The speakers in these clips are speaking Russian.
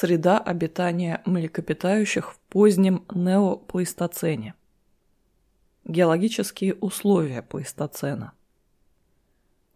Среда обитания млекопитающих в позднем неоплейстоцене. Геологические условия плейстоцена.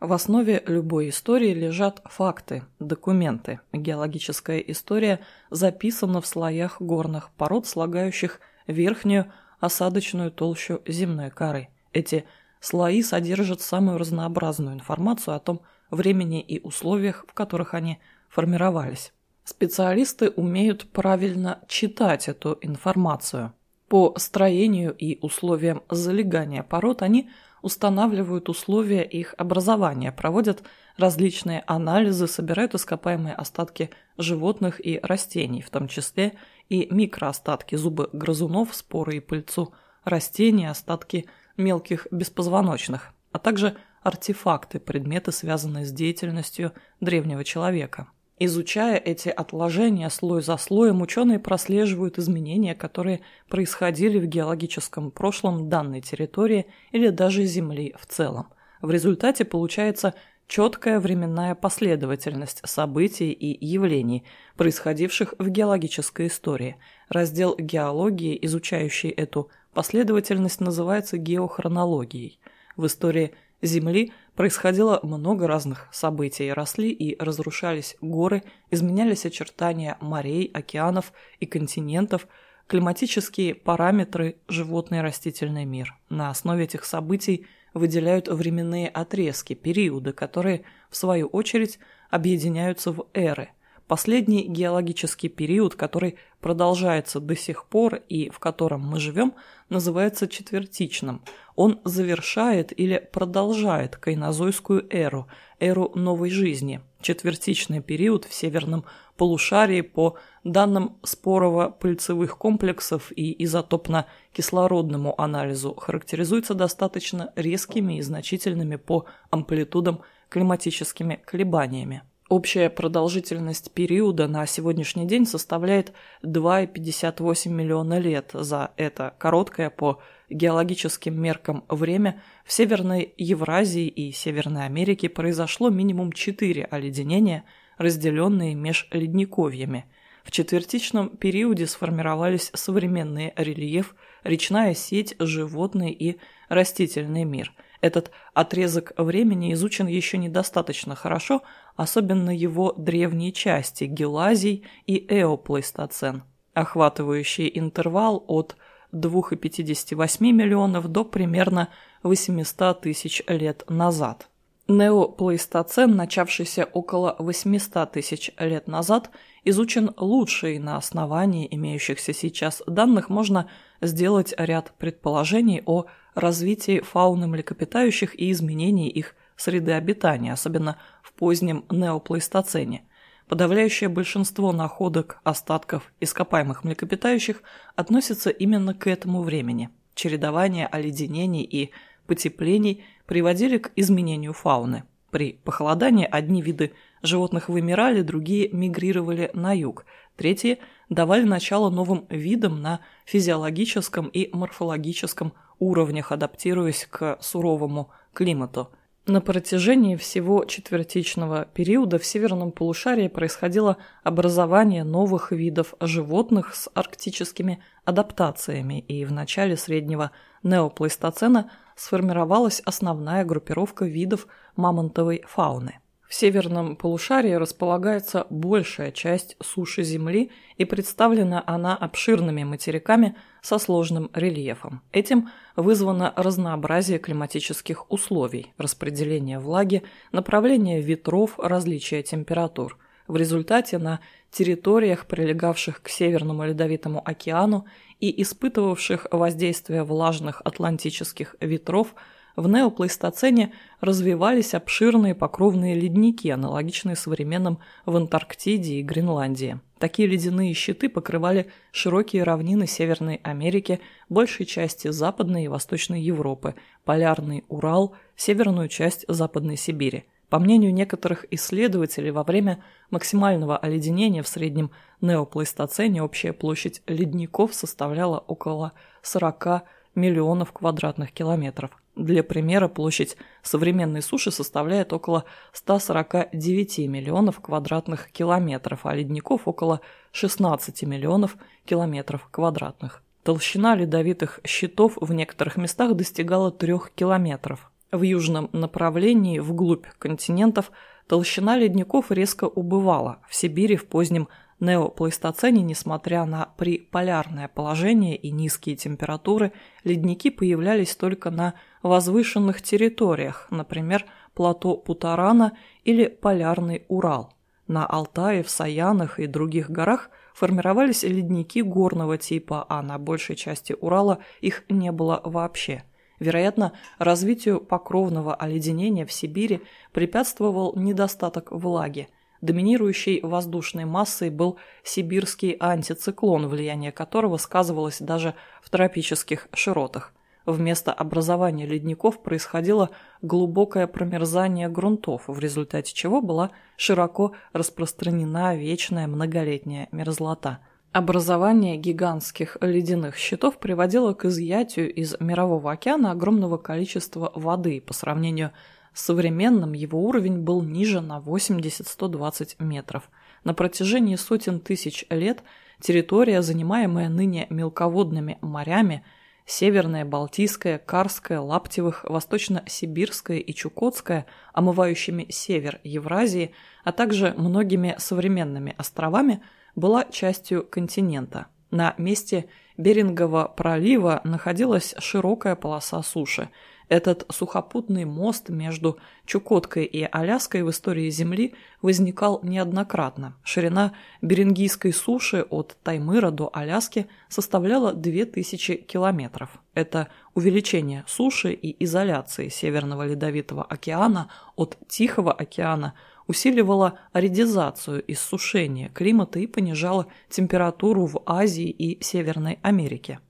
В основе любой истории лежат факты, документы. Геологическая история записана в слоях горных пород, слагающих верхнюю осадочную толщу земной коры. Эти слои содержат самую разнообразную информацию о том времени и условиях, в которых они формировались. Специалисты умеют правильно читать эту информацию. По строению и условиям залегания пород они устанавливают условия их образования, проводят различные анализы, собирают ископаемые остатки животных и растений, в том числе и микроостатки зубы грызунов, споры и пыльцу растений, остатки мелких беспозвоночных, а также артефакты, предметы, связанные с деятельностью древнего человека. Изучая эти отложения слой за слоем, ученые прослеживают изменения, которые происходили в геологическом прошлом данной территории или даже Земли в целом. В результате получается четкая временная последовательность событий и явлений, происходивших в геологической истории. Раздел геологии, изучающий эту последовательность, называется геохронологией. В истории Земли происходило много разных событий, росли и разрушались горы, изменялись очертания морей, океанов и континентов, климатические параметры, животный и растительный мир. На основе этих событий выделяют временные отрезки, периоды, которые, в свою очередь, объединяются в эры – Последний геологический период, который продолжается до сих пор и в котором мы живем, называется четвертичным. Он завершает или продолжает кайнозойскую эру, эру новой жизни. Четвертичный период в северном полушарии по данным спорово-пыльцевых комплексов и изотопно-кислородному анализу характеризуется достаточно резкими и значительными по амплитудам климатическими колебаниями. Общая продолжительность периода на сегодняшний день составляет 2,58 миллиона лет. За это короткое по геологическим меркам время в Северной Евразии и Северной Америке произошло минимум 4 оледенения, разделенные межледниковьями. В четвертичном периоде сформировались современный рельеф, речная сеть, животный и растительный мир – этот отрезок времени изучен еще недостаточно хорошо, особенно его древние части – Гелазий и Эоплейстоцен, охватывающие интервал от 2,58 миллионов до примерно 800 тысяч лет назад. Неоплейстоцен, начавшийся около 800 тысяч лет назад, изучен лучше и на основании имеющихся сейчас данных можно сделать ряд предположений о развитии фауны млекопитающих и изменении их среды обитания, особенно в позднем неоплейстоцене. Подавляющее большинство находок остатков ископаемых млекопитающих относится именно к этому времени. Чередование оледенений и потеплений приводили к изменению фауны. При похолодании одни виды животных вымирали, другие мигрировали на юг, третьи давали начало новым видам на физиологическом и морфологическом уровнях, адаптируясь к суровому климату. На протяжении всего четвертичного периода в северном полушарии происходило образование новых видов животных с арктическими адаптациями, и в начале среднего неоплейстоцена сформировалась основная группировка видов мамонтовой фауны. В северном полушарии располагается большая часть суши Земли и представлена она обширными материками со сложным рельефом. Этим вызвано разнообразие климатических условий, распределение влаги, направление ветров, различие температур. В результате на территориях, прилегавших к Северному Ледовитому океану и испытывавших воздействие влажных атлантических ветров – в неоплейстоцене развивались обширные покровные ледники, аналогичные современным в Антарктиде и Гренландии. Такие ледяные щиты покрывали широкие равнины Северной Америки, большей части Западной и Восточной Европы, полярный Урал, северную часть Западной Сибири. По мнению некоторых исследователей, во время максимального оледенения в среднем неоплейстоцене общая площадь ледников составляла около 40 миллионов квадратных километров. Для примера, площадь современной суши составляет около 149 миллионов квадратных километров, а ледников около 16 миллионов километров квадратных. Толщина ледовитых щитов в некоторых местах достигала 3 километров. В южном направлении, вглубь континентов, толщина ледников резко убывала. В Сибири в позднем неоплейстоцене, несмотря на приполярное положение и низкие температуры, ледники появлялись только на возвышенных территориях, например, плато Путарана или полярный Урал. На Алтае, в Саянах и других горах формировались ледники горного типа, а на большей части Урала их не было вообще. Вероятно, развитию покровного оледенения в Сибири препятствовал недостаток влаги – Доминирующей воздушной массой был сибирский антициклон, влияние которого сказывалось даже в тропических широтах. Вместо образования ледников происходило глубокое промерзание грунтов, в результате чего была широко распространена вечная многолетняя мерзлота. Образование гигантских ледяных щитов приводило к изъятию из Мирового океана огромного количества воды по сравнению с современном его уровень был ниже на 80-120 метров. На протяжении сотен тысяч лет территория, занимаемая ныне мелководными морями, Северная, Балтийская, Карская, Лаптевых, Восточно-Сибирская и Чукотская, омывающими север Евразии, а также многими современными островами, была частью континента. На месте Берингового пролива находилась широкая полоса суши – этот сухопутный мост между Чукоткой и Аляской в истории Земли возникал неоднократно. Ширина Берингийской суши от Таймыра до Аляски составляла 2000 километров. Это увеличение суши и изоляции Северного Ледовитого океана от Тихого океана усиливало аридизацию, иссушение климата и понижало температуру в Азии и Северной Америке.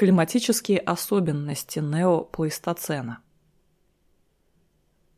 Климатические особенности неоплейстоцена.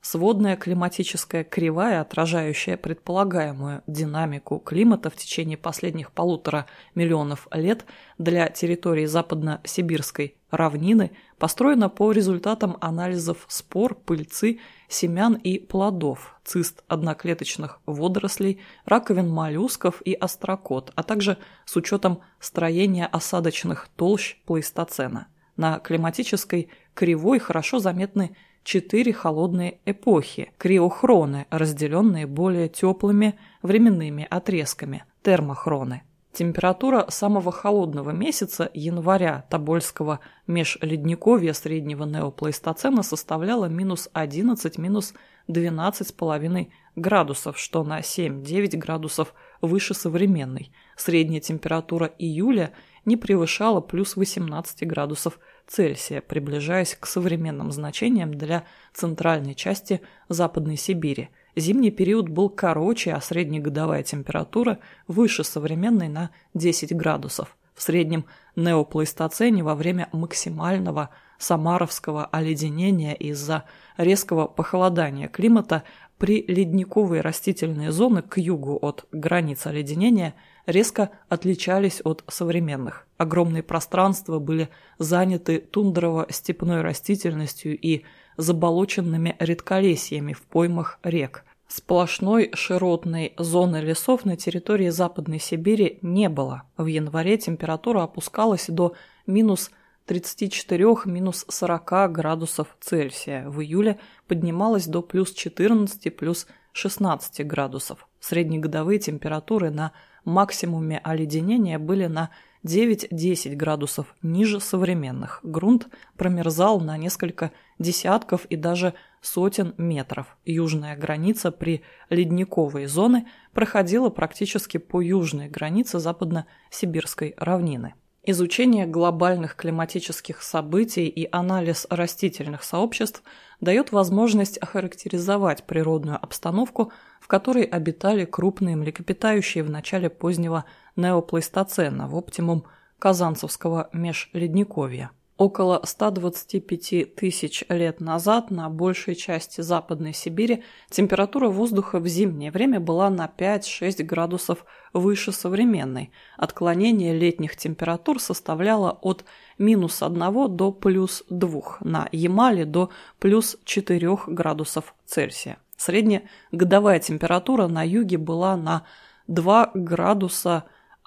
Сводная климатическая кривая, отражающая предполагаемую динамику климата в течение последних полутора миллионов лет для территории западно-сибирской равнины, построена по результатам анализов спор, пыльцы, семян и плодов, цист одноклеточных водорослей, раковин моллюсков и острокот, а также с учетом строения осадочных толщ плейстоцена. На климатической кривой хорошо заметны четыре холодные эпохи – криохроны, разделенные более теплыми временными отрезками – термохроны. Температура самого холодного месяца, января Тобольского межледниковья среднего неоплейстоцена составляла минус 11, минус 12,5 градусов, что на 7-9 градусов выше современной. Средняя температура июля не превышала плюс 18 градусов Цельсия, приближаясь к современным значениям для центральной части Западной Сибири. Зимний период был короче, а среднегодовая температура выше современной на 10 градусов. В среднем неоплейстоцене во время максимального самаровского оледенения из-за резкого похолодания климата при ледниковые растительные зоны к югу от границ оледенения резко отличались от современных. Огромные пространства были заняты тундрово-степной растительностью и заболоченными редколесьями в поймах рек. Сплошной широтной зоны лесов на территории Западной Сибири не было. В январе температура опускалась до минус 34-40 градусов Цельсия. В июле поднималась до плюс 14, плюс 16 градусов. Среднегодовые температуры на максимуме оледенения были на 9-10 градусов ниже современных. Грунт промерзал на несколько десятков и даже сотен метров. Южная граница при ледниковой зоны проходила практически по южной границе западно-сибирской равнины. Изучение глобальных климатических событий и анализ растительных сообществ дает возможность охарактеризовать природную обстановку, в которой обитали крупные млекопитающие в начале позднего неоплейстоцена в оптимум Казанцевского межледниковья. Около 125 тысяч лет назад на большей части Западной Сибири температура воздуха в зимнее время была на 5-6 градусов выше современной. Отклонение летних температур составляло от минус 1 до плюс 2, на Ямале до плюс 4 градусов Цельсия. Средняя годовая температура на юге была на 2 градуса,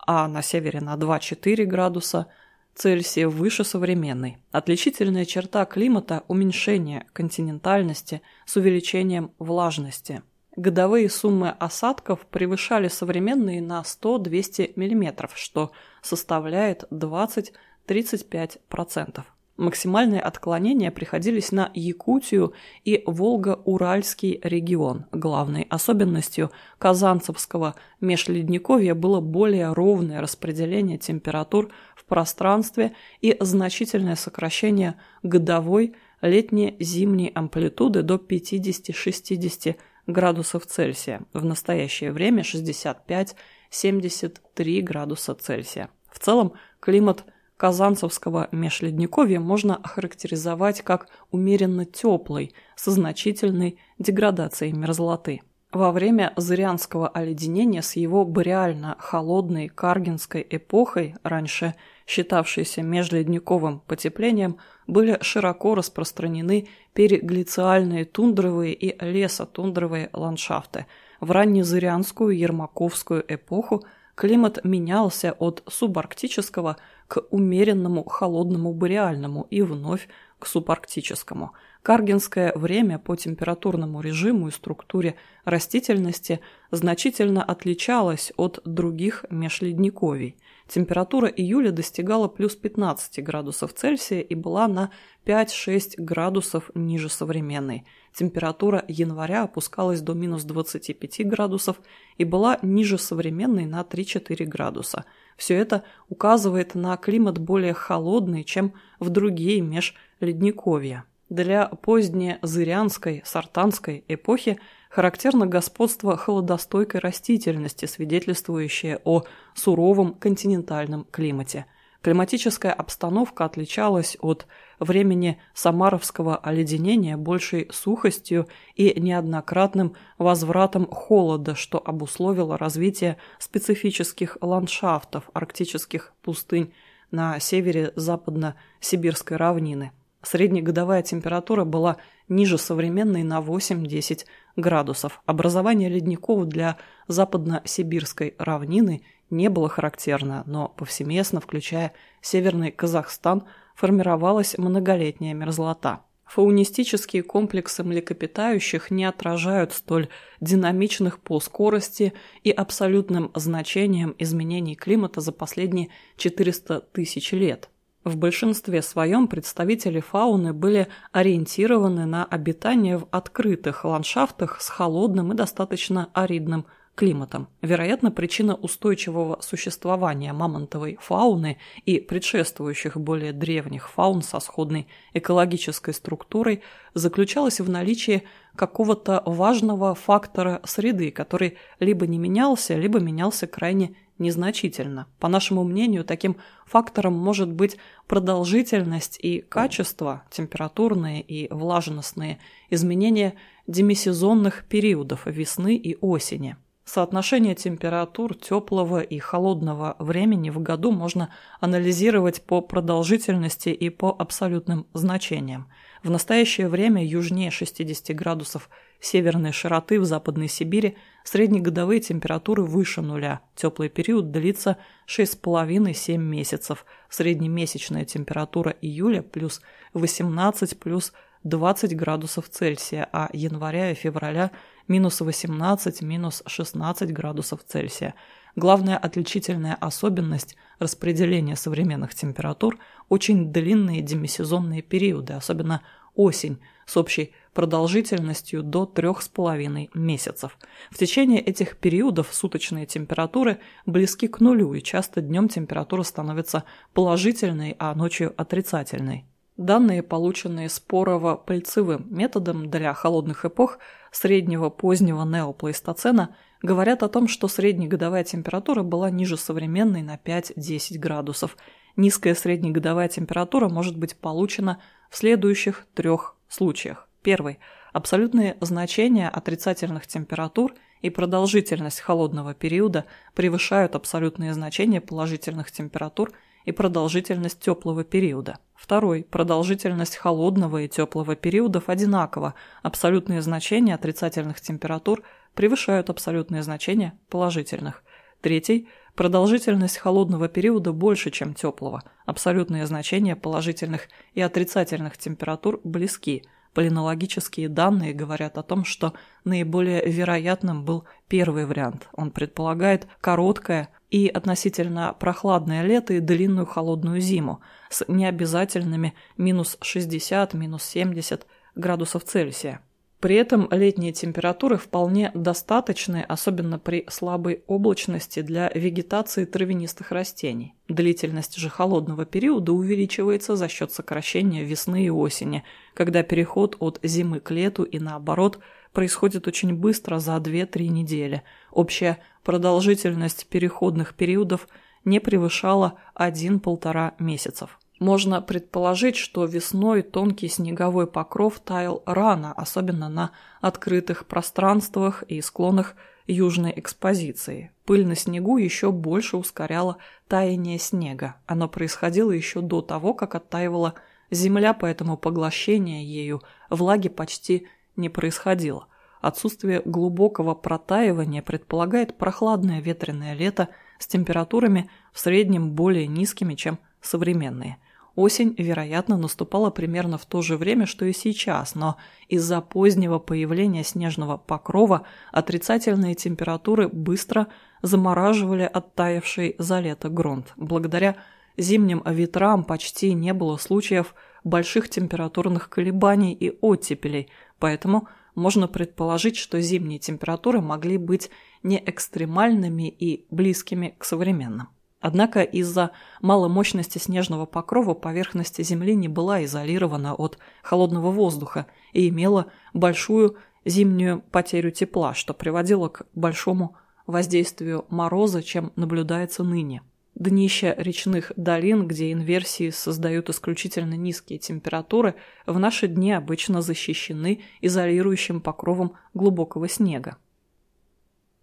а на севере на 2-4 градуса – Цельсия выше современной. Отличительная черта климата – уменьшение континентальности с увеличением влажности. Годовые суммы осадков превышали современные на 100-200 мм, что составляет 20-35%. Максимальные отклонения приходились на Якутию и Волго-Уральский регион. Главной особенностью Казанцевского межледниковья было более ровное распределение температур пространстве и значительное сокращение годовой летне-зимней амплитуды до 50-60 градусов Цельсия, в настоящее время 65-73 градуса Цельсия. В целом климат – Казанцевского межледниковья можно охарактеризовать как умеренно теплый, со значительной деградацией мерзлоты. Во время Зырянского оледенения с его бореально холодной Каргинской эпохой, раньше считавшейся межледниковым потеплением, были широко распространены переглициальные тундровые и лесотундровые ландшафты. В раннезырянскую Ермаковскую эпоху климат менялся от субарктического – к умеренному холодному бореальному и вновь к субарктическому. Каргинское время по температурному режиму и структуре растительности значительно отличалось от других межледниковий. Температура июля достигала плюс 15 градусов Цельсия и была на 5-6 градусов ниже современной. Температура января опускалась до минус 25 градусов и была ниже современной на 3-4 градуса – все это указывает на климат более холодный, чем в другие межледниковья. Для поздней зырянской, сартанской эпохи характерно господство холодостойкой растительности, свидетельствующее о суровом континентальном климате. Климатическая обстановка отличалась от времени самаровского оледенения большей сухостью и неоднократным возвратом холода, что обусловило развитие специфических ландшафтов арктических пустынь на севере западно-сибирской равнины. Среднегодовая температура была ниже современной на 8-10 градусов. Образование ледников для западно-сибирской равнины не было характерно, но повсеместно, включая Северный Казахстан, формировалась многолетняя мерзлота. Фаунистические комплексы млекопитающих не отражают столь динамичных по скорости и абсолютным значениям изменений климата за последние 400 тысяч лет. В большинстве своем представители фауны были ориентированы на обитание в открытых ландшафтах с холодным и достаточно аридным климатом. Вероятно, причина устойчивого существования мамонтовой фауны и предшествующих более древних фаун со сходной экологической структурой заключалась в наличии какого-то важного фактора среды, который либо не менялся, либо менялся крайне незначительно. По нашему мнению, таким фактором может быть продолжительность и качество, температурные и влажностные изменения демисезонных периодов весны и осени. Соотношение температур теплого и холодного времени в году можно анализировать по продолжительности и по абсолютным значениям. В настоящее время южнее 60 градусов северной широты в Западной Сибири среднегодовые температуры выше нуля. Теплый период длится 6,5-7 месяцев. Среднемесячная температура июля плюс 18 плюс 20 градусов Цельсия, а января и февраля – минус 18, минус 16 градусов Цельсия. Главная отличительная особенность распределения современных температур – очень длинные демисезонные периоды, особенно осень, с общей продолжительностью до 3,5 месяцев. В течение этих периодов суточные температуры близки к нулю, и часто днем температура становится положительной, а ночью отрицательной. Данные, полученные спорово-пыльцевым методом для холодных эпох среднего позднего неоплейстоцена, говорят о том, что среднегодовая температура была ниже современной на 5-10 градусов. низкая среднегодовая температура может быть получена в следующих трех случаях. Первый. Абсолютные значения отрицательных температур и продолжительность холодного периода превышают абсолютные значения положительных температур и продолжительность теплого периода. Второй. Продолжительность холодного и теплого периодов одинакова. Абсолютные значения отрицательных температур превышают абсолютные значения положительных. Третий. Продолжительность холодного периода больше, чем теплого. Абсолютные значения положительных и отрицательных температур близки. Полинологические данные говорят о том, что наиболее вероятным был первый вариант. Он предполагает короткое и относительно прохладное лето и длинную холодную зиму с необязательными минус 60, минус 70 градусов Цельсия. При этом летние температуры вполне достаточны, особенно при слабой облачности для вегетации травянистых растений. Длительность же холодного периода увеличивается за счет сокращения весны и осени, когда переход от зимы к лету и наоборот происходит очень быстро за 2-3 недели. Общая продолжительность переходных периодов не превышала 1-1,5 месяцев. Можно предположить, что весной тонкий снеговой покров таял рано, особенно на открытых пространствах и склонах южной экспозиции. Пыль на снегу еще больше ускоряла таяние снега. Оно происходило еще до того, как оттаивала земля, поэтому поглощение ею влаги почти не происходило. Отсутствие глубокого протаивания предполагает прохладное ветреное лето с температурами в среднем более низкими, чем современные. Осень, вероятно, наступала примерно в то же время, что и сейчас, но из-за позднего появления снежного покрова отрицательные температуры быстро замораживали оттаявший за лето грунт. Благодаря зимним ветрам почти не было случаев больших температурных колебаний и оттепелей, поэтому можно предположить, что зимние температуры могли быть не экстремальными и близкими к современным. Однако из-за маломощности снежного покрова поверхность Земли не была изолирована от холодного воздуха и имела большую зимнюю потерю тепла, что приводило к большому воздействию мороза, чем наблюдается ныне. Днища речных долин, где инверсии создают исключительно низкие температуры, в наши дни обычно защищены изолирующим покровом глубокого снега.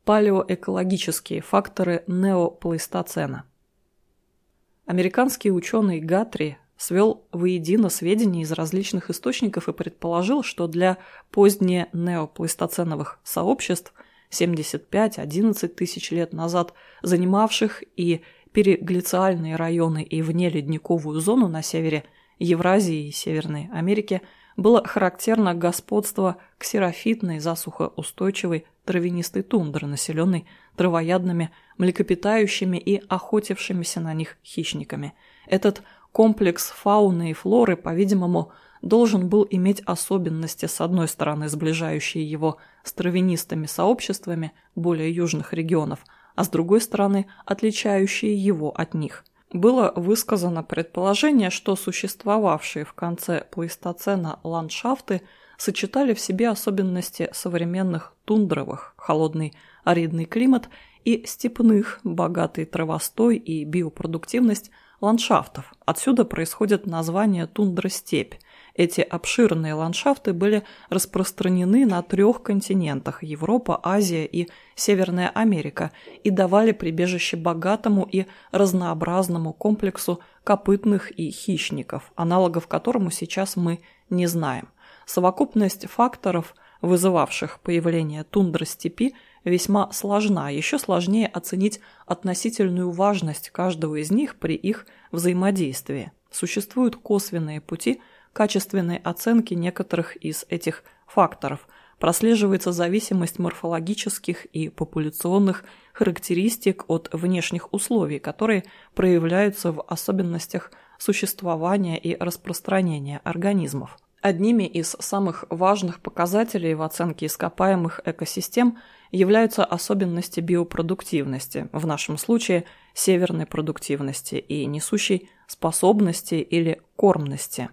Палеоэкологические факторы неоплейстоцена – Американский ученый Гатри свел воедино сведения из различных источников и предположил, что для поздне неоплейстоценовых сообществ 75-11 тысяч лет назад занимавших и переглициальные районы и внеледниковую зону на севере Евразии и Северной Америки было характерно господство ксерофитной засухоустойчивой травянистой тундры, населенной травоядными, млекопитающими и охотившимися на них хищниками. Этот комплекс фауны и флоры, по-видимому, должен был иметь особенности, с одной стороны, сближающие его с травянистыми сообществами более южных регионов, а с другой стороны, отличающие его от них. Было высказано предположение, что существовавшие в конце плейстоцена ландшафты сочетали в себе особенности современных тундровых, холодный аридный климат и степных, богатый травостой и биопродуктивность ландшафтов. Отсюда происходит название тундра-степь. Эти обширные ландшафты были распространены на трех континентах – Европа, Азия и Северная Америка – и давали прибежище богатому и разнообразному комплексу копытных и хищников, аналогов которому сейчас мы не знаем. Совокупность факторов, вызывавших появление тундры-степи – весьма сложна. Еще сложнее оценить относительную важность каждого из них при их взаимодействии. Существуют косвенные пути качественной оценки некоторых из этих факторов. Прослеживается зависимость морфологических и популяционных характеристик от внешних условий, которые проявляются в особенностях существования и распространения организмов. Одними из самых важных показателей в оценке ископаемых экосистем являются особенности биопродуктивности, в нашем случае северной продуктивности и несущей способности или кормности.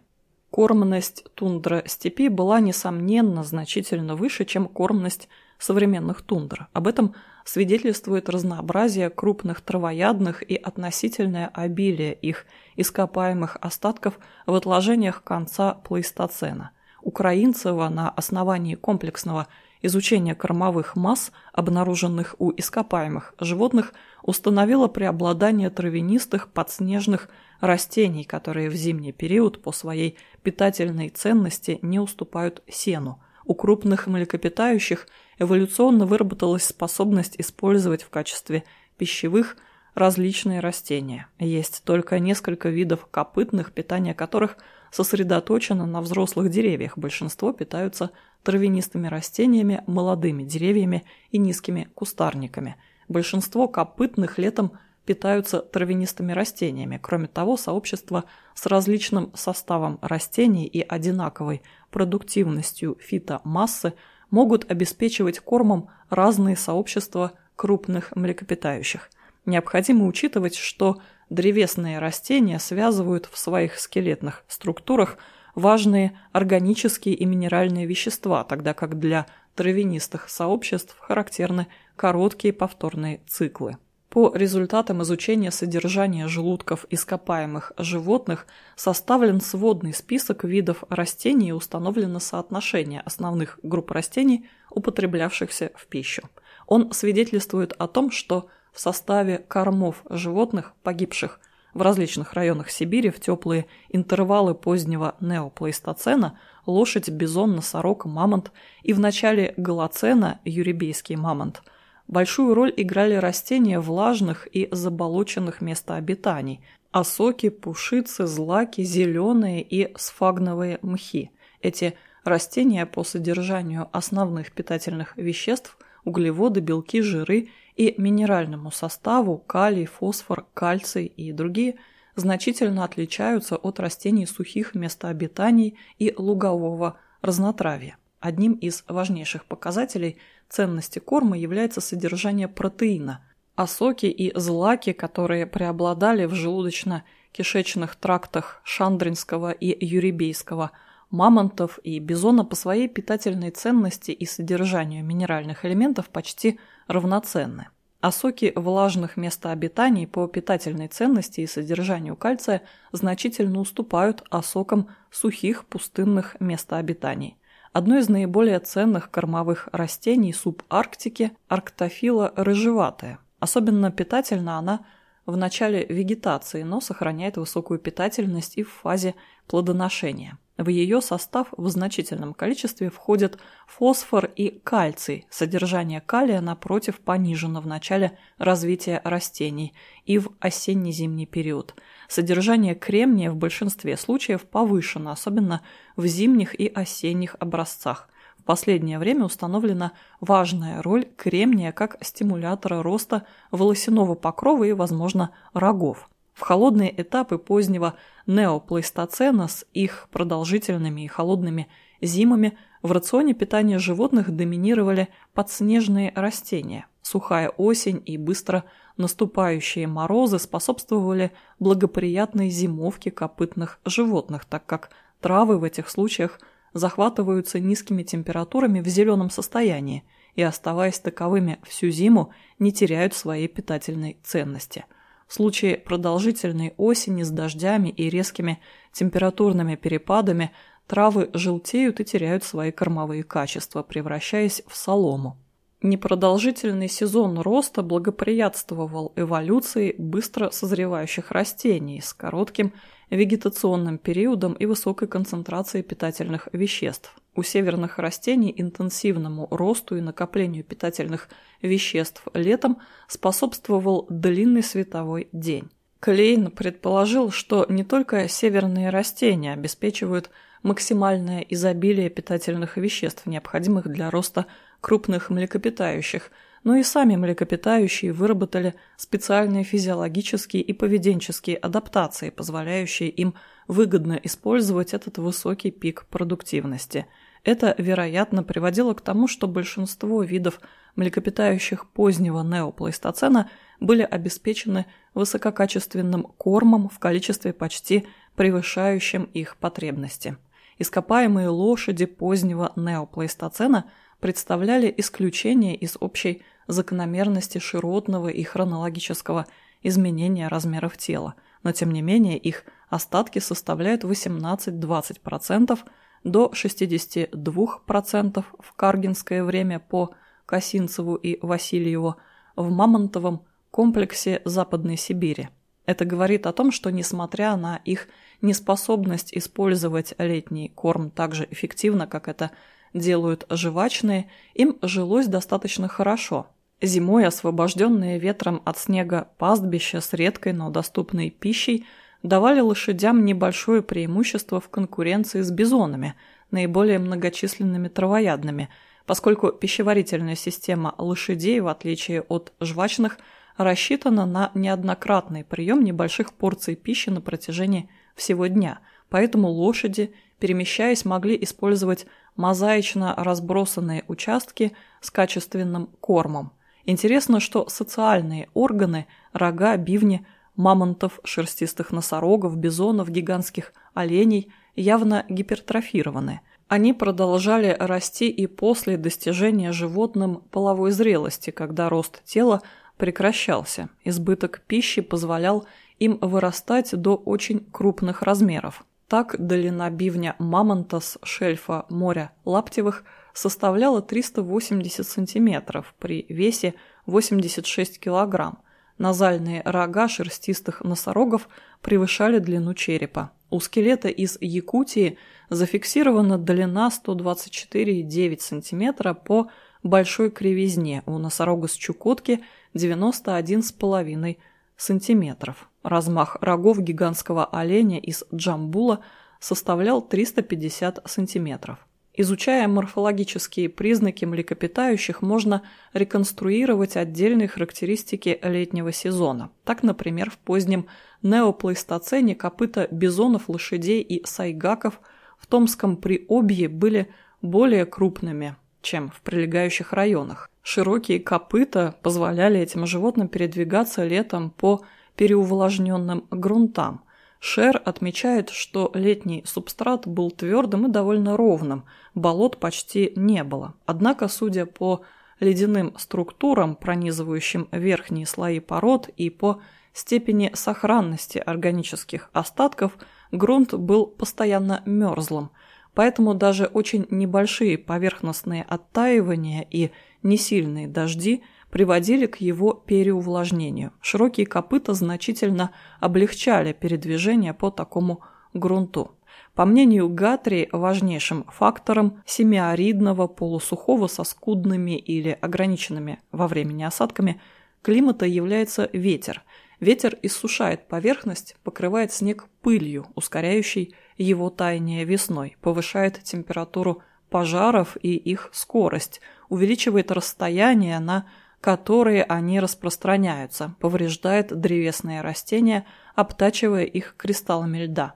Кормность тундра степи была, несомненно, значительно выше, чем кормность современных тундр. Об этом свидетельствует разнообразие крупных травоядных и относительное обилие их ископаемых остатков в отложениях конца плейстоцена. Украинцева на основании комплексного изучения кормовых масс, обнаруженных у ископаемых животных, установила преобладание травянистых подснежных растений, которые в зимний период по своей питательной ценности не уступают сену. У крупных млекопитающих эволюционно выработалась способность использовать в качестве пищевых различные растения. Есть только несколько видов копытных, питание которых сосредоточено на взрослых деревьях. Большинство питаются травянистыми растениями, молодыми деревьями и низкими кустарниками. Большинство копытных летом питаются травянистыми растениями. Кроме того, сообщества с различным составом растений и одинаковой продуктивностью фитомассы могут обеспечивать кормом разные сообщества крупных млекопитающих. Необходимо учитывать, что древесные растения связывают в своих скелетных структурах важные органические и минеральные вещества, тогда как для травянистых сообществ характерны короткие повторные циклы. По результатам изучения содержания желудков ископаемых животных составлен сводный список видов растений и установлено соотношение основных групп растений, употреблявшихся в пищу. Он свидетельствует о том, что в составе кормов животных, погибших в различных районах Сибири в теплые интервалы позднего неоплейстоцена, лошадь, бизон, носорог, мамонт и в начале голоцена юрибейский мамонт – Большую роль играли растения влажных и заболоченных местообитаний – осоки, пушицы, злаки, зеленые и сфагновые мхи. Эти растения по содержанию основных питательных веществ – углеводы, белки, жиры и минеральному составу – калий, фосфор, кальций и другие – значительно отличаются от растений сухих местообитаний и лугового разнотравья. Одним из важнейших показателей ценности корма является содержание протеина, а соки и злаки, которые преобладали в желудочно-кишечных трактах шандринского и юрибейского мамонтов и бизона по своей питательной ценности и содержанию минеральных элементов почти равноценны. А соки влажных местообитаний по питательной ценности и содержанию кальция значительно уступают осокам сухих пустынных местообитаний одно из наиболее ценных кормовых растений субарктики – арктофила рыжеватая. Особенно питательна она в начале вегетации, но сохраняет высокую питательность и в фазе плодоношения. В ее состав в значительном количестве входят фосфор и кальций. Содержание калия, напротив, понижено в начале развития растений и в осенне-зимний период – Содержание кремния в большинстве случаев повышено, особенно в зимних и осенних образцах. В последнее время установлена важная роль кремния как стимулятора роста волосяного покрова и, возможно, рогов. В холодные этапы позднего неоплейстоцена с их продолжительными и холодными зимами в рационе питания животных доминировали подснежные растения. Сухая осень и быстро наступающие морозы способствовали благоприятной зимовке копытных животных, так как травы в этих случаях захватываются низкими температурами в зеленом состоянии и, оставаясь таковыми всю зиму, не теряют своей питательной ценности. В случае продолжительной осени с дождями и резкими температурными перепадами травы желтеют и теряют свои кормовые качества, превращаясь в солому. Непродолжительный сезон роста благоприятствовал эволюции быстро созревающих растений с коротким вегетационным периодом и высокой концентрацией питательных веществ. У северных растений интенсивному росту и накоплению питательных веществ летом способствовал длинный световой день. Клейн предположил, что не только северные растения обеспечивают максимальное изобилие питательных веществ, необходимых для роста крупных млекопитающих, но и сами млекопитающие выработали специальные физиологические и поведенческие адаптации, позволяющие им выгодно использовать этот высокий пик продуктивности. Это, вероятно, приводило к тому, что большинство видов млекопитающих позднего неоплейстоцена были обеспечены высококачественным кормом в количестве почти превышающим их потребности. Ископаемые лошади позднего неоплейстоцена – представляли исключение из общей закономерности широтного и хронологического изменения размеров тела, но тем не менее их остатки составляют 18-20% до 62% в каргинское время по Косинцеву и Васильеву в Мамонтовом комплексе Западной Сибири. Это говорит о том, что несмотря на их неспособность использовать летний корм так же эффективно, как это делают жвачные, им жилось достаточно хорошо. Зимой освобожденные ветром от снега пастбища с редкой, но доступной пищей давали лошадям небольшое преимущество в конкуренции с бизонами, наиболее многочисленными травоядными, поскольку пищеварительная система лошадей, в отличие от жвачных, рассчитана на неоднократный прием небольших порций пищи на протяжении всего дня, поэтому лошади, перемещаясь, могли использовать мозаично разбросанные участки с качественным кормом. Интересно, что социальные органы, рога, бивни, мамонтов, шерстистых носорогов, бизонов, гигантских оленей явно гипертрофированы. Они продолжали расти и после достижения животным половой зрелости, когда рост тела прекращался. Избыток пищи позволял им вырастать до очень крупных размеров. Так длина бивня мамонта с шельфа моря Лаптевых составляла 380 сантиметров при весе 86 килограмм. Назальные рога шерстистых носорогов превышали длину черепа. У скелета из Якутии зафиксирована длина 124,9 см по большой кривизне, у носорога с Чукотки 91,5 см. Размах рогов гигантского оленя из джамбула составлял 350 сантиметров. Изучая морфологические признаки млекопитающих, можно реконструировать отдельные характеристики летнего сезона. Так, например, в позднем неоплейстоцене копыта бизонов, лошадей и сайгаков в Томском приобье были более крупными, чем в прилегающих районах. Широкие копыта позволяли этим животным передвигаться летом по переувлажненным грунтам. Шер отмечает, что летний субстрат был твердым и довольно ровным, болот почти не было. Однако, судя по ледяным структурам, пронизывающим верхние слои пород и по степени сохранности органических остатков, грунт был постоянно мерзлым, поэтому даже очень небольшие поверхностные оттаивания и несильные дожди – приводили к его переувлажнению. Широкие копыта значительно облегчали передвижение по такому грунту. По мнению Гатри, важнейшим фактором семиаридного полусухого со скудными или ограниченными во времени осадками климата является ветер. Ветер иссушает поверхность, покрывает снег пылью, ускоряющей его таяние весной, повышает температуру пожаров и их скорость, увеличивает расстояние на которые они распространяются, повреждает древесные растения, обтачивая их кристаллами льда.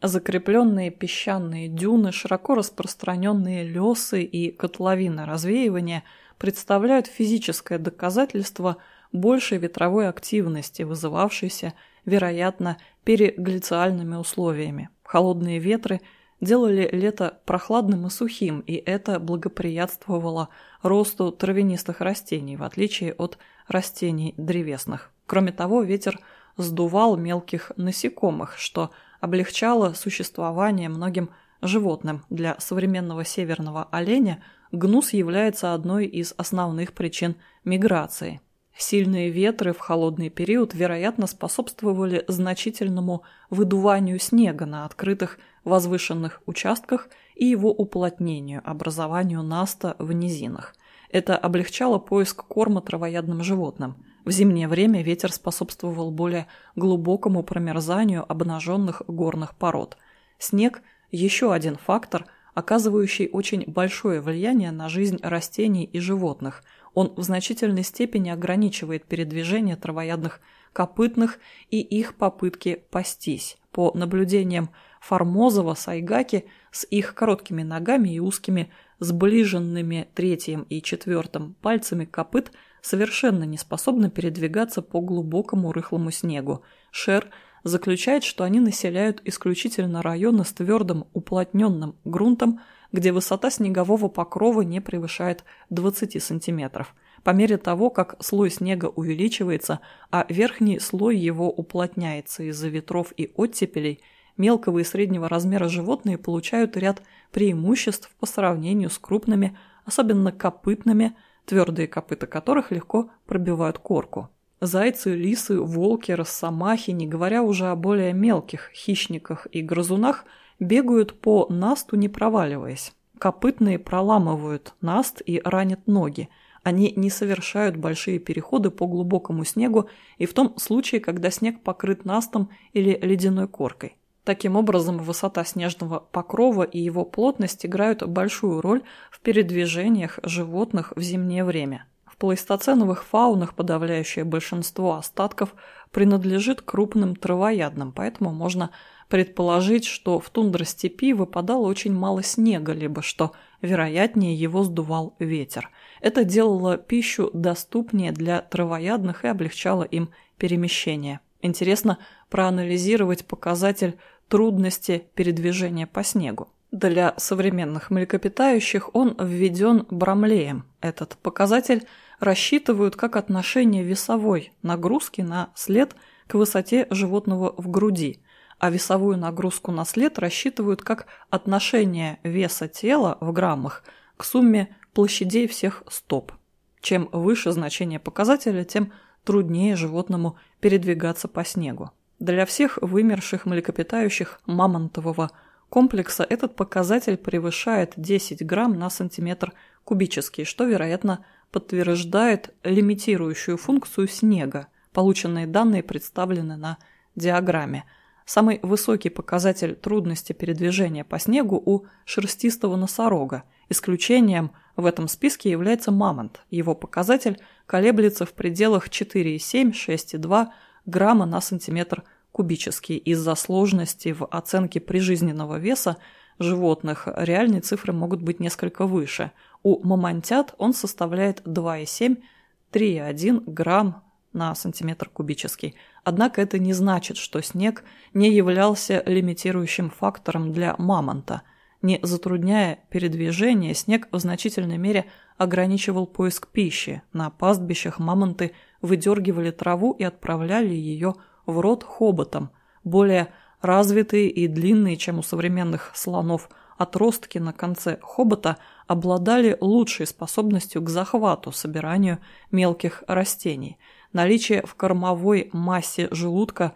Закрепленные песчаные дюны, широко распространенные лесы и котловины развеивания представляют физическое доказательство большей ветровой активности, вызывавшейся, вероятно, переглициальными условиями. Холодные ветры – делали лето прохладным и сухим, и это благоприятствовало росту травянистых растений, в отличие от растений древесных. Кроме того, ветер сдувал мелких насекомых, что облегчало существование многим животным. Для современного северного оленя гнус является одной из основных причин миграции. Сильные ветры в холодный период, вероятно, способствовали значительному выдуванию снега на открытых возвышенных участках и его уплотнению, образованию наста в низинах. Это облегчало поиск корма травоядным животным. В зимнее время ветер способствовал более глубокому промерзанию обнаженных горных пород. Снег – еще один фактор, оказывающий очень большое влияние на жизнь растений и животных. Он в значительной степени ограничивает передвижение травоядных копытных и их попытки пастись. По наблюдениям Формозова, Сайгаки с их короткими ногами и узкими сближенными третьим и четвертым пальцами копыт совершенно не способны передвигаться по глубокому рыхлому снегу. Шер заключает, что они населяют исключительно районы с твердым уплотненным грунтом, где высота снегового покрова не превышает 20 сантиметров. По мере того, как слой снега увеличивается, а верхний слой его уплотняется из-за ветров и оттепелей, мелкого и среднего размера животные получают ряд преимуществ по сравнению с крупными, особенно копытными, твердые копыта которых легко пробивают корку. Зайцы, лисы, волки, росомахи, не говоря уже о более мелких хищниках и грызунах, бегают по насту не проваливаясь. Копытные проламывают наст и ранят ноги. Они не совершают большие переходы по глубокому снегу и в том случае, когда снег покрыт настом или ледяной коркой. Таким образом, высота снежного покрова и его плотность играют большую роль в передвижениях животных в зимнее время. В плейстоценовых фаунах подавляющее большинство остатков принадлежит крупным травоядным, поэтому можно предположить, что в тундростепи выпадало очень мало снега, либо что, вероятнее, его сдувал ветер. Это делало пищу доступнее для травоядных и облегчало им перемещение. Интересно проанализировать показатель трудности передвижения по снегу. Для современных млекопитающих он введен Брамлеем. Этот показатель рассчитывают как отношение весовой нагрузки на след к высоте животного в груди, а весовую нагрузку на след рассчитывают как отношение веса тела в граммах к сумме площадей всех стоп. Чем выше значение показателя, тем труднее животному передвигаться по снегу. Для всех вымерших млекопитающих мамонтового комплекса этот показатель превышает 10 грамм на сантиметр кубический, что, вероятно, подтверждает лимитирующую функцию снега. Полученные данные представлены на диаграмме. Самый высокий показатель трудности передвижения по снегу у шерстистого носорога. Исключением в этом списке является мамонт. Его показатель колеблется в пределах 4,7-6,2 грамма на сантиметр кубический. Из-за сложности в оценке прижизненного веса животных реальные цифры могут быть несколько выше. У мамонтят он составляет 2,7-3,1 грамм на сантиметр кубический. Однако это не значит, что снег не являлся лимитирующим фактором для мамонта. Не затрудняя передвижение, снег в значительной мере ограничивал поиск пищи. На пастбищах мамонты выдергивали траву и отправляли ее в рот хоботом. Более развитые и длинные, чем у современных слонов, отростки на конце хобота обладали лучшей способностью к захвату, собиранию мелких растений. Наличие в кормовой массе желудка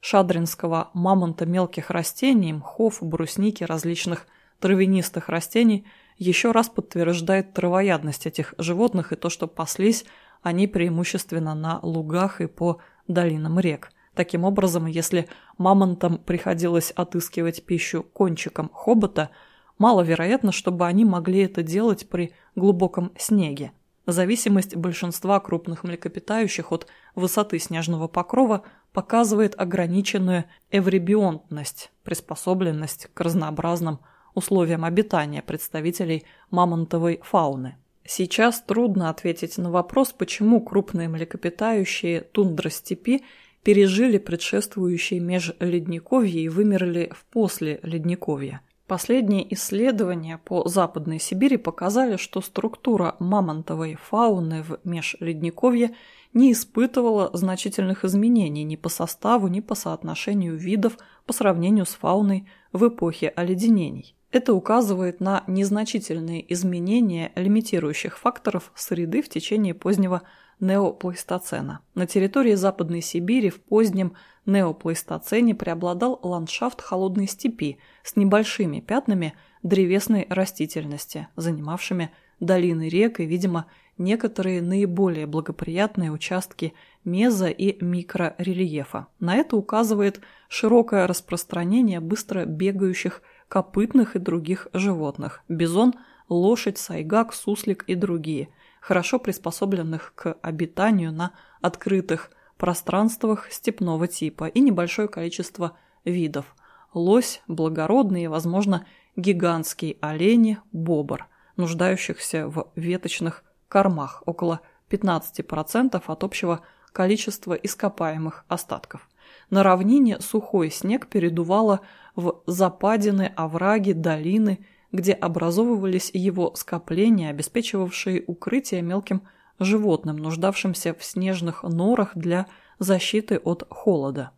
шадринского мамонта мелких растений, мхов, брусники, различных травянистых растений еще раз подтверждает травоядность этих животных и то, что паслись они преимущественно на лугах и по долинам рек. Таким образом, если мамонтам приходилось отыскивать пищу кончиком хобота, маловероятно, чтобы они могли это делать при глубоком снеге. Зависимость большинства крупных млекопитающих от высоты снежного покрова показывает ограниченную эвребионтность, приспособленность к разнообразным условиям обитания представителей мамонтовой фауны. Сейчас трудно ответить на вопрос, почему крупные млекопитающие тундростепи пережили предшествующие межледниковье и вымерли в после ледниковья. Последние исследования по Западной Сибири показали, что структура мамонтовой фауны в межледниковье не испытывала значительных изменений ни по составу, ни по соотношению видов по сравнению с фауной в эпохе оледенений. Это указывает на незначительные изменения лимитирующих факторов среды в течение позднего неоплейстоцена. На территории Западной Сибири в позднем неоплейстоцене преобладал ландшафт холодной степи с небольшими пятнами древесной растительности, занимавшими долины рек и, видимо, некоторые наиболее благоприятные участки мезо- и микрорельефа. На это указывает широкое распространение быстро бегающих копытных и других животных – бизон, лошадь, сайгак, суслик и другие, хорошо приспособленных к обитанию на открытых пространствах степного типа и небольшое количество видов – лось, благородный и, возможно, гигантский олени, бобр, нуждающихся в веточных кормах, около 15% от общего количества ископаемых остатков. На равнине сухой снег передувало в западины, овраги, долины, где образовывались его скопления, обеспечивавшие укрытие мелким животным, нуждавшимся в снежных норах для защиты от холода.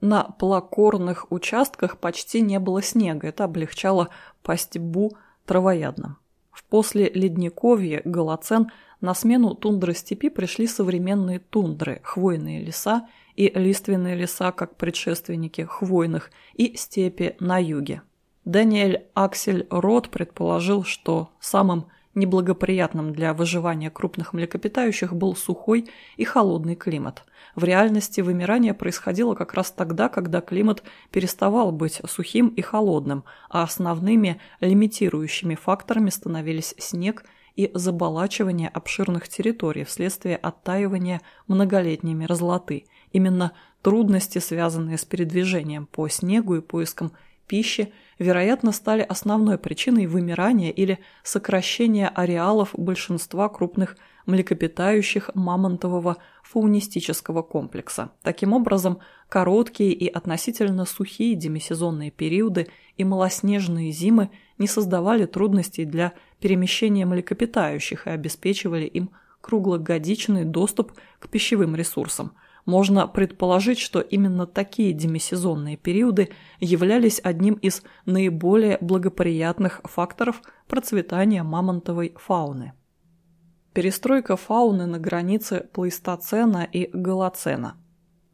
На плакорных участках почти не было снега, это облегчало пастьбу травоядным. В послеледниковье Голоцен на смену тундры степи пришли современные тундры, хвойные леса и лиственные леса, как предшественники хвойных, и степи на юге. Даниэль Аксель Рот предположил, что самым неблагоприятным для выживания крупных млекопитающих был сухой и холодный климат. В реальности вымирание происходило как раз тогда, когда климат переставал быть сухим и холодным, а основными лимитирующими факторами становились снег и заболачивание обширных территорий вследствие оттаивания многолетней мерзлоты. Именно трудности, связанные с передвижением по снегу и поиском пищи, вероятно, стали основной причиной вымирания или сокращения ареалов большинства крупных млекопитающих мамонтового фаунистического комплекса. Таким образом, короткие и относительно сухие демисезонные периоды и малоснежные зимы не создавали трудностей для перемещения млекопитающих и обеспечивали им круглогодичный доступ к пищевым ресурсам – можно предположить, что именно такие демисезонные периоды являлись одним из наиболее благоприятных факторов процветания мамонтовой фауны. Перестройка фауны на границе плейстоцена и голоцена.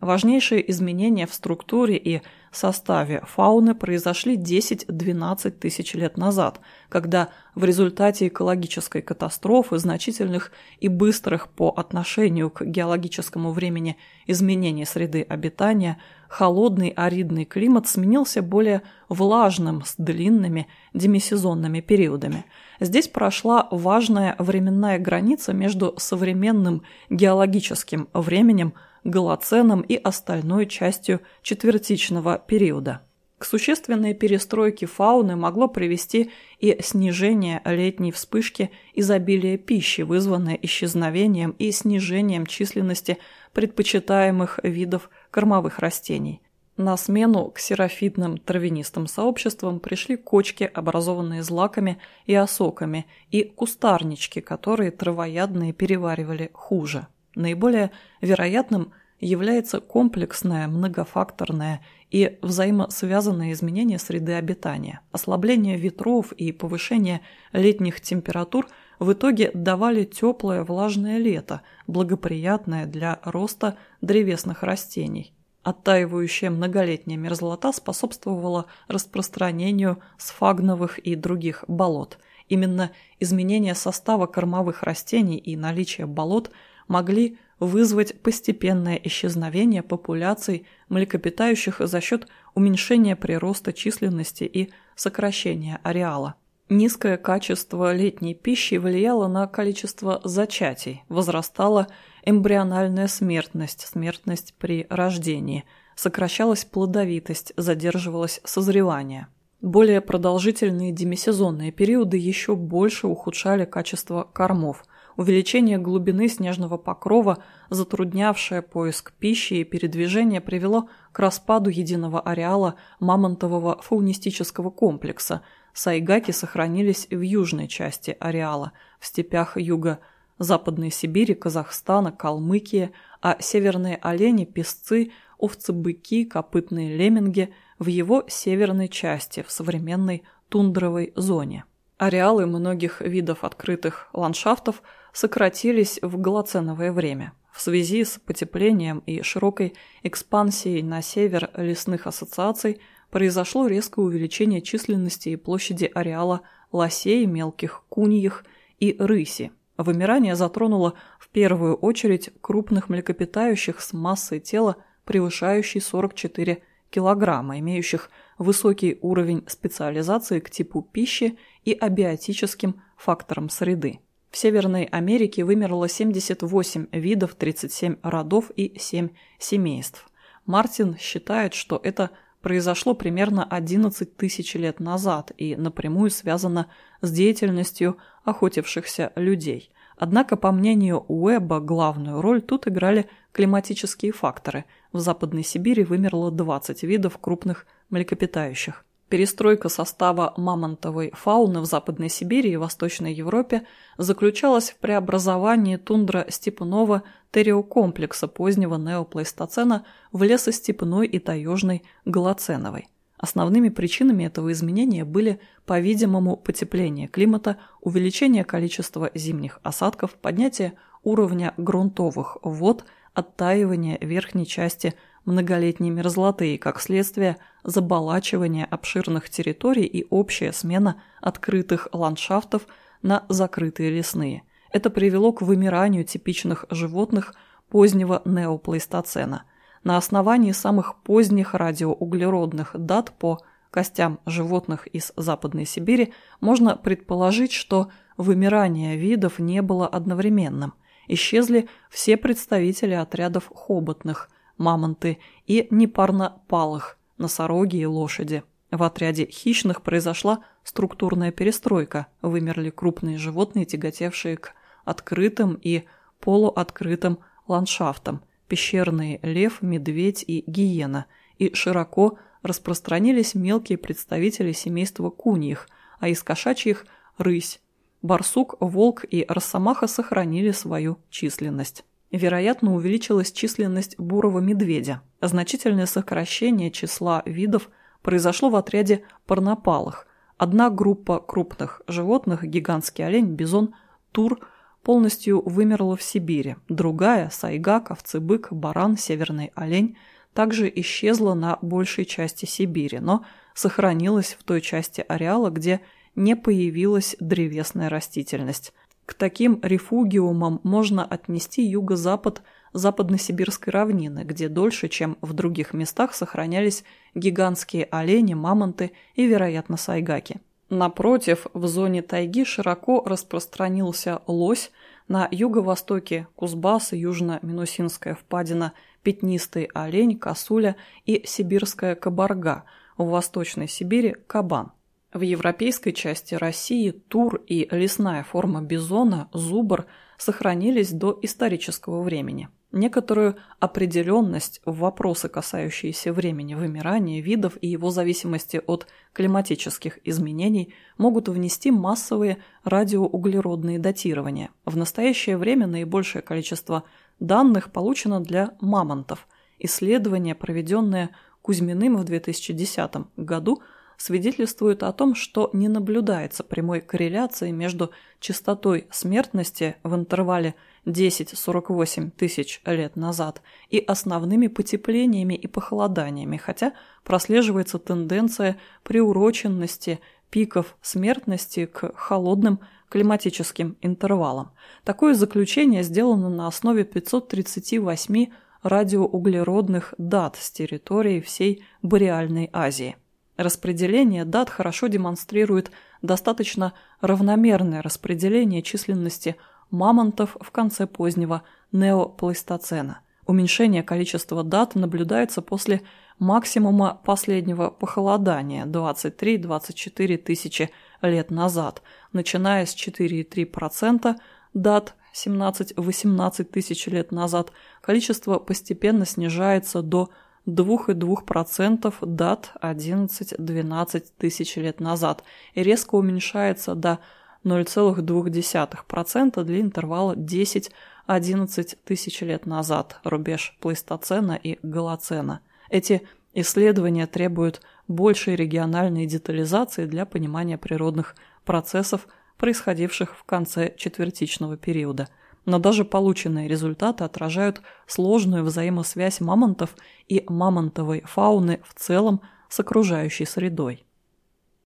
Важнейшие изменения в структуре и составе фауны произошли 10-12 тысяч лет назад, когда в результате экологической катастрофы, значительных и быстрых по отношению к геологическому времени изменений среды обитания, холодный аридный климат сменился более влажным с длинными демисезонными периодами. Здесь прошла важная временная граница между современным геологическим временем – голоценом и остальной частью четвертичного периода. К существенной перестройке фауны могло привести и снижение летней вспышки изобилия пищи, вызванное исчезновением и снижением численности предпочитаемых видов кормовых растений. На смену ксерофитным травянистым сообществам пришли кочки, образованные злаками и осоками, и кустарнички, которые травоядные переваривали хуже. Наиболее вероятным является комплексное, многофакторное и взаимосвязанное изменение среды обитания. Ослабление ветров и повышение летних температур в итоге давали теплое влажное лето, благоприятное для роста древесных растений. Оттаивающая многолетняя мерзлота способствовала распространению сфагновых и других болот. Именно изменение состава кормовых растений и наличие болот – могли вызвать постепенное исчезновение популяций млекопитающих за счет уменьшения прироста численности и сокращения ареала. Низкое качество летней пищи влияло на количество зачатий, возрастала эмбриональная смертность, смертность при рождении, сокращалась плодовитость, задерживалось созревание. Более продолжительные демисезонные периоды еще больше ухудшали качество кормов – Увеличение глубины снежного покрова, затруднявшее поиск пищи и передвижение, привело к распаду единого ареала мамонтового фаунистического комплекса. Сайгаки сохранились в южной части ареала, в степях юга Западной Сибири, Казахстана, Калмыкии, а северные олени, песцы, овцы-быки, копытные лемминги в его северной части, в современной тундровой зоне. Ареалы многих видов открытых ландшафтов сократились в голоценовое время. В связи с потеплением и широкой экспансией на север лесных ассоциаций произошло резкое увеличение численности и площади ареала лосей, мелких куньих и рыси. Вымирание затронуло в первую очередь крупных млекопитающих с массой тела, превышающей 44 килограмма, имеющих высокий уровень специализации к типу пищи и абиотическим факторам среды. В Северной Америке вымерло 78 видов, 37 родов и 7 семейств. Мартин считает, что это произошло примерно 11 тысяч лет назад и напрямую связано с деятельностью охотившихся людей. Однако, по мнению Уэбба, главную роль тут играли климатические факторы. В Западной Сибири вымерло 20 видов крупных млекопитающих. Перестройка состава мамонтовой фауны в Западной Сибири и Восточной Европе заключалась в преобразовании тундра-степного териокомплекса позднего неоплейстоцена в лесостепной и таежной голоценовой. Основными причинами этого изменения были, по-видимому, потепление климата, увеличение количества зимних осадков, поднятие уровня грунтовых вод, оттаивание верхней части многолетней мерзлоты и, как следствие, заболачивание обширных территорий и общая смена открытых ландшафтов на закрытые лесные. Это привело к вымиранию типичных животных позднего неоплейстоцена. На основании самых поздних радиоуглеродных дат по костям животных из Западной Сибири можно предположить, что вымирание видов не было одновременным. Исчезли все представители отрядов хоботных, мамонты и непарнопалых, носороги и лошади. В отряде хищных произошла структурная перестройка, вымерли крупные животные, тяготевшие к открытым и полуоткрытым ландшафтам, пещерные лев, медведь и гиена, и широко распространились мелкие представители семейства куньих, а из кошачьих – рысь. Барсук, волк и росомаха сохранили свою численность вероятно, увеличилась численность бурого медведя. Значительное сокращение числа видов произошло в отряде парнопалых. Одна группа крупных животных, гигантский олень, бизон, тур, полностью вымерла в Сибири. Другая, сайгак, овцебык, баран, северный олень, также исчезла на большей части Сибири, но сохранилась в той части ареала, где не появилась древесная растительность – к таким рефугиумам можно отнести юго-запад западно-сибирской равнины, где дольше, чем в других местах, сохранялись гигантские олени, мамонты и, вероятно, сайгаки. Напротив, в зоне тайги широко распространился лось, на юго-востоке Кузбасс, Южно-Минусинская впадина, пятнистый олень, косуля и сибирская кабарга, в Восточной Сибири – кабан. В европейской части России тур и лесная форма бизона, зубр, сохранились до исторического времени. Некоторую определенность в вопросы, касающиеся времени вымирания видов и его зависимости от климатических изменений, могут внести массовые радиоуглеродные датирования. В настоящее время наибольшее количество данных получено для мамонтов. Исследование, проведенное Кузьминым в 2010 году – свидетельствует о том, что не наблюдается прямой корреляции между частотой смертности в интервале 10-48 тысяч лет назад и основными потеплениями и похолоданиями, хотя прослеживается тенденция приуроченности пиков смертности к холодным климатическим интервалам. Такое заключение сделано на основе 538 радиоуглеродных дат с территории всей Бореальной Азии. Распределение дат хорошо демонстрирует достаточно равномерное распределение численности мамонтов в конце позднего неоплейстоцена. Уменьшение количества дат наблюдается после максимума последнего похолодания 23-24 тысячи лет назад, начиная с 4,3% дат 17-18 тысяч лет назад, количество постепенно снижается до 2,2% дат 11-12 тысяч лет назад. И резко уменьшается до 0,2% для интервала 10-11 тысяч лет назад, рубеж плейстоцена и голоцена. Эти исследования требуют большей региональной детализации для понимания природных процессов, происходивших в конце четвертичного периода – но даже полученные результаты отражают сложную взаимосвязь мамонтов и мамонтовой фауны в целом с окружающей средой.